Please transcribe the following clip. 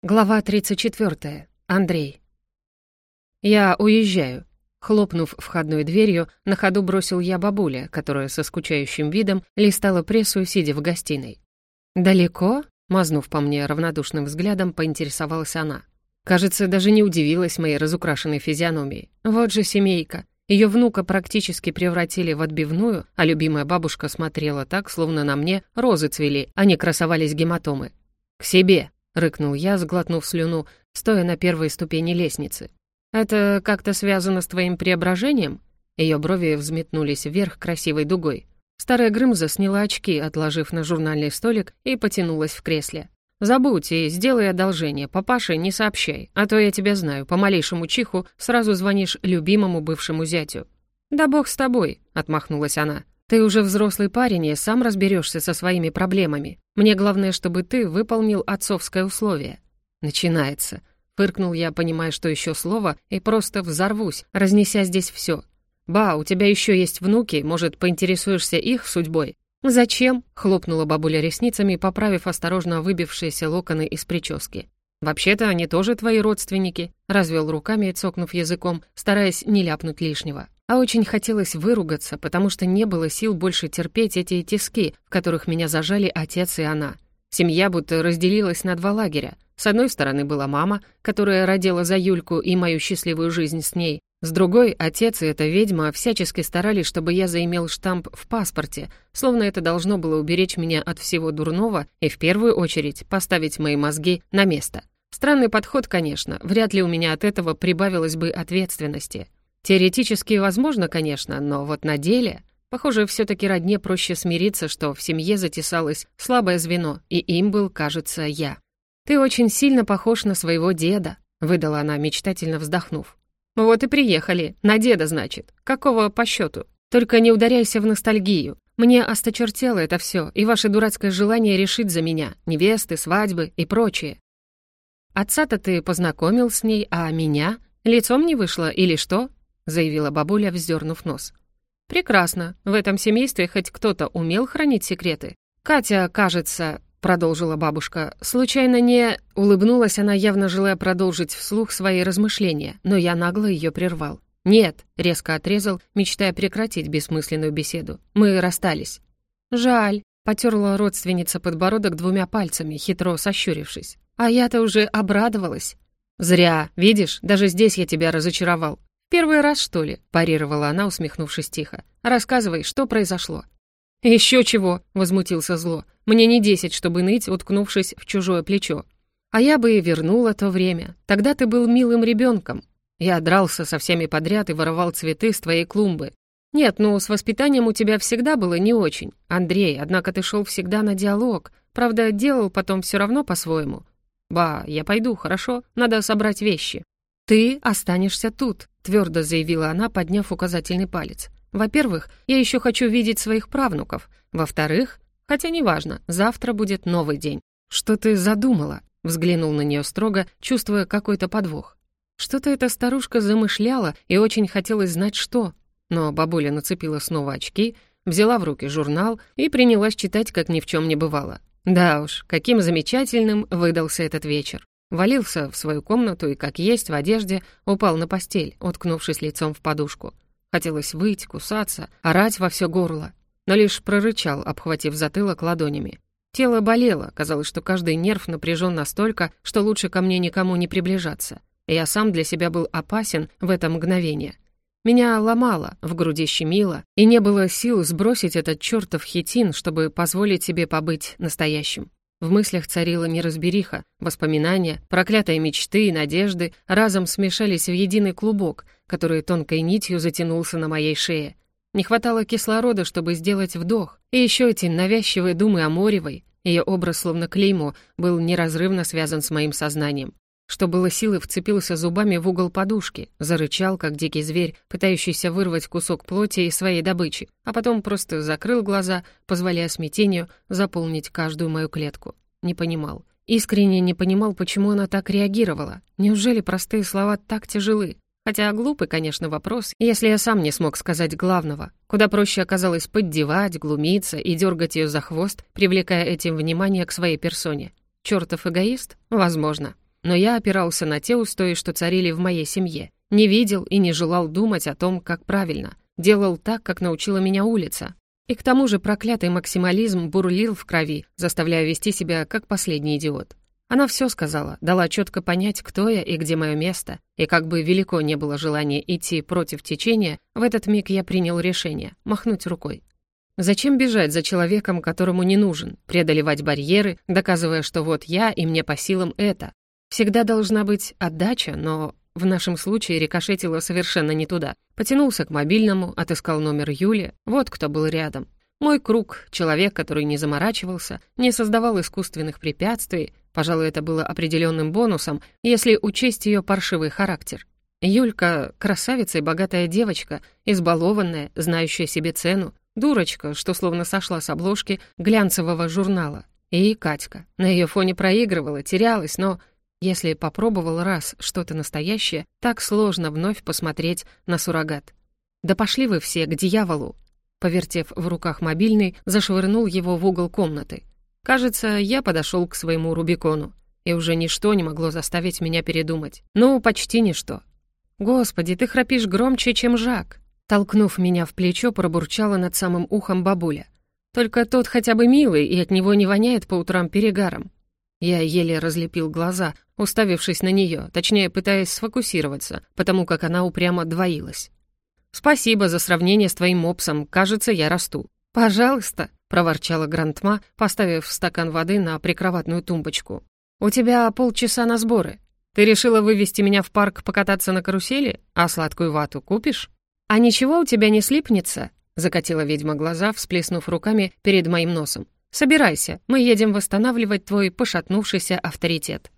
Глава 34. Андрей. «Я уезжаю». Хлопнув входной дверью, на ходу бросил я бабуля, которая со скучающим видом листала прессу, сидя в гостиной. «Далеко?» — мазнув по мне равнодушным взглядом, поинтересовалась она. Кажется, даже не удивилась моей разукрашенной физиономии. Вот же семейка. Ее внука практически превратили в отбивную, а любимая бабушка смотрела так, словно на мне розы цвели, а не красовались гематомы. «К себе!» Рыкнул я, сглотнув слюну, стоя на первой ступени лестницы. «Это как-то связано с твоим преображением?» Ее брови взметнулись вверх красивой дугой. Старая Грымза сняла очки, отложив на журнальный столик, и потянулась в кресле. «Забудь и сделай одолжение, папаше не сообщай, а то я тебя знаю, по малейшему чиху сразу звонишь любимому бывшему зятю». «Да бог с тобой», — отмахнулась она. Ты уже взрослый парень и сам разберешься со своими проблемами. Мне главное, чтобы ты выполнил отцовское условие». «Начинается». Фыркнул я, понимая, что еще слово, и просто взорвусь, разнеся здесь все. «Ба, у тебя еще есть внуки, может, поинтересуешься их судьбой?» «Зачем?» — хлопнула бабуля ресницами, поправив осторожно выбившиеся локоны из прически. «Вообще-то они тоже твои родственники», — развел руками, цокнув языком, стараясь не ляпнуть лишнего. А очень хотелось выругаться, потому что не было сил больше терпеть эти тиски, в которых меня зажали отец и она. Семья будто разделилась на два лагеря. С одной стороны была мама, которая родила за Юльку и мою счастливую жизнь с ней. С другой, отец и эта ведьма всячески старались, чтобы я заимел штамп в паспорте, словно это должно было уберечь меня от всего дурного и в первую очередь поставить мои мозги на место. Странный подход, конечно, вряд ли у меня от этого прибавилось бы ответственности. Теоретически возможно, конечно, но вот на деле... Похоже, все таки родне проще смириться, что в семье затесалось слабое звено, и им был, кажется, я. «Ты очень сильно похож на своего деда», — выдала она, мечтательно вздохнув. «Вот и приехали. На деда, значит. Какого по счету? Только не ударяйся в ностальгию. Мне осточертело это все, и ваше дурацкое желание решить за меня, невесты, свадьбы и прочее. Отца-то ты познакомил с ней, а меня? Лицом не вышло или что? Заявила бабуля, вздернув нос. «Прекрасно. В этом семействе хоть кто-то умел хранить секреты. Катя, кажется, — продолжила бабушка, — случайно не...» Улыбнулась она, явно желая продолжить вслух свои размышления, но я нагло ее прервал. «Нет», — резко отрезал, мечтая прекратить бессмысленную беседу. «Мы расстались». «Жаль», — потерла родственница подбородок двумя пальцами, хитро сощурившись. «А я-то уже обрадовалась». «Зря. Видишь, даже здесь я тебя разочаровал. «Первый раз, что ли?» — парировала она, усмехнувшись тихо. «Рассказывай, что произошло?» «Еще чего!» — возмутился зло. «Мне не десять, чтобы ныть, уткнувшись в чужое плечо. А я бы и вернула то время. Тогда ты был милым ребенком. Я дрался со всеми подряд и воровал цветы с твоей клумбы. Нет, ну, с воспитанием у тебя всегда было не очень. Андрей, однако ты шел всегда на диалог. Правда, делал потом все равно по-своему. Ба, я пойду, хорошо? Надо собрать вещи. Ты останешься тут твердо заявила она, подняв указательный палец. «Во-первых, я еще хочу видеть своих правнуков. Во-вторых, хотя неважно, завтра будет новый день». «Что ты задумала?» — взглянул на нее строго, чувствуя какой-то подвох. Что-то эта старушка замышляла, и очень хотелось знать, что. Но бабуля нацепила снова очки, взяла в руки журнал и принялась читать, как ни в чем не бывало. Да уж, каким замечательным выдался этот вечер. Валился в свою комнату и, как есть, в одежде, упал на постель, уткнувшись лицом в подушку. Хотелось выть, кусаться, орать во все горло, но лишь прорычал, обхватив затылок ладонями. Тело болело, казалось, что каждый нерв напряжен настолько, что лучше ко мне никому не приближаться. И я сам для себя был опасен в это мгновение. Меня ломало, в груди щемило, и не было сил сбросить этот чертов хитин, чтобы позволить себе побыть настоящим. В мыслях царила неразбериха, воспоминания, проклятые мечты и надежды разом смешались в единый клубок, который тонкой нитью затянулся на моей шее. Не хватало кислорода, чтобы сделать вдох, и еще эти навязчивые думы о Моревой. Ее образ, словно клеймо, был неразрывно связан с моим сознанием. Что было силы, вцепился зубами в угол подушки, зарычал, как дикий зверь, пытающийся вырвать кусок плоти из своей добычи, а потом просто закрыл глаза, позволяя смятению заполнить каждую мою клетку. Не понимал. Искренне не понимал, почему она так реагировала. Неужели простые слова так тяжелы? Хотя глупый, конечно, вопрос, если я сам не смог сказать главного. Куда проще оказалось поддевать, глумиться и дергать ее за хвост, привлекая этим внимание к своей персоне. Чертов эгоист? Возможно. Но я опирался на те устои, что царили в моей семье. Не видел и не желал думать о том, как правильно. Делал так, как научила меня улица. И к тому же проклятый максимализм бурлил в крови, заставляя вести себя как последний идиот. Она все сказала, дала четко понять, кто я и где мое место, и как бы велико не было желание идти против течения, в этот миг я принял решение — махнуть рукой. Зачем бежать за человеком, которому не нужен, преодолевать барьеры, доказывая, что вот я и мне по силам это? Всегда должна быть отдача, но в нашем случае рикошетило совершенно не туда. Потянулся к мобильному, отыскал номер Юли, вот кто был рядом. Мой круг, человек, который не заморачивался, не создавал искусственных препятствий, пожалуй, это было определенным бонусом, если учесть ее паршивый характер. Юлька — красавица и богатая девочка, избалованная, знающая себе цену, дурочка, что словно сошла с обложки глянцевого журнала. И Катька. На ее фоне проигрывала, терялась, но если попробовал раз что-то настоящее, так сложно вновь посмотреть на суррогат. «Да пошли вы все к дьяволу!» Повертев в руках мобильный, зашвырнул его в угол комнаты. Кажется, я подошел к своему Рубикону, и уже ничто не могло заставить меня передумать. Ну, почти ничто. «Господи, ты храпишь громче, чем Жак!» Толкнув меня в плечо, пробурчала над самым ухом бабуля. «Только тот хотя бы милый, и от него не воняет по утрам перегаром. Я еле разлепил глаза, уставившись на нее, точнее, пытаясь сфокусироваться, потому как она упрямо двоилась. «Спасибо за сравнение с твоим мопсом, кажется, я расту». «Пожалуйста», — проворчала Грантма, поставив стакан воды на прикроватную тумбочку. «У тебя полчаса на сборы. Ты решила вывести меня в парк покататься на карусели? А сладкую вату купишь?» «А ничего у тебя не слипнется?» — закатила ведьма глаза, всплеснув руками перед моим носом. «Собирайся, мы едем восстанавливать твой пошатнувшийся авторитет».